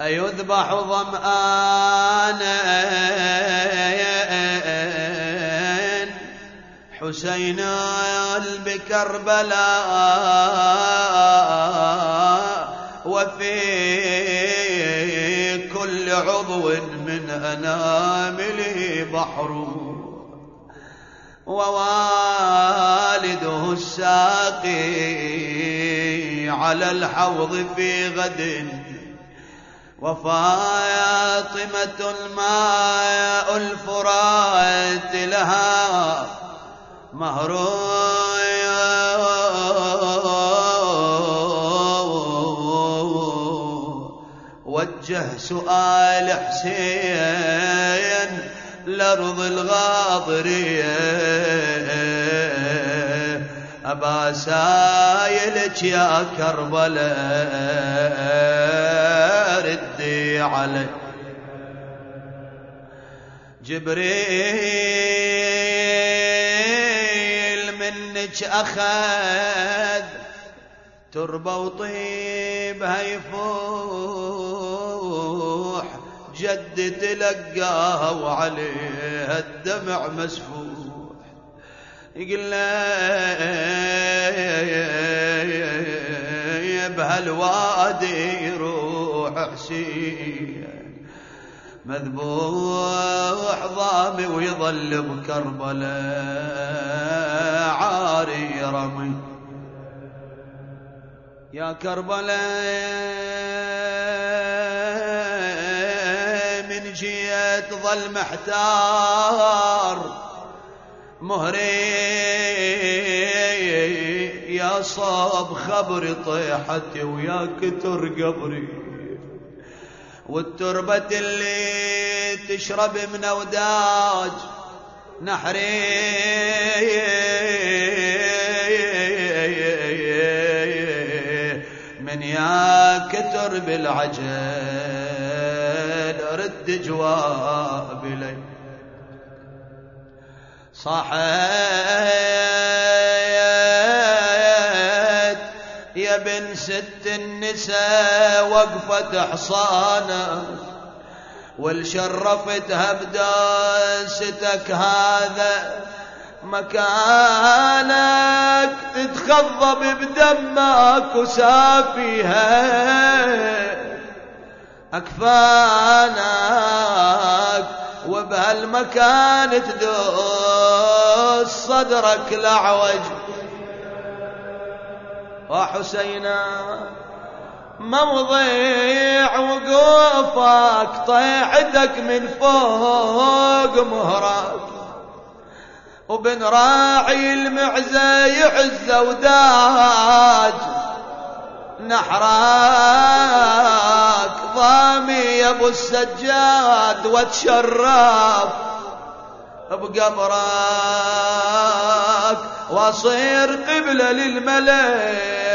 أيذبح ظمآنا حسين بكربلاء وفي كل عضو من أنامله بحر. ووالده الساقي على الحوض في غد وفاطمة الماء الفرات لها مهر وجه سؤال حسين لأرض الغاضرية. أبا سايلك يا كربلاء. ردي علي. جبريل منك أخذ تربة وطيب هيفوح. جد تلقاها وعليها الدمع مسفوح. يقول بهالوادي يروح حسين مذبوح ضامي ويظل بكربلاء عاري رمي. يا كربلاء من جيت ظل محتار. مهري يا صاب خبري طيحتي ويا كتر قبري والتربة اللي تشرب من أوداج نحري من يا كتر بالعجل رد جواب لي. صحيت يا بن ست النساء وقفت حصانة والشرفتها بداستك هذا مكانك تتخضب بدمك وسافيها. أكفانك وبهالمكان تدوس صدرك الأعوج وحسينا موضيع وقوفك طيعتك من فوق مهرك. وبن راعي المعزة يعز وداج. نحراك ضامي يا أبو السجاد وتشرف بقبرك. واصير قبلة للملك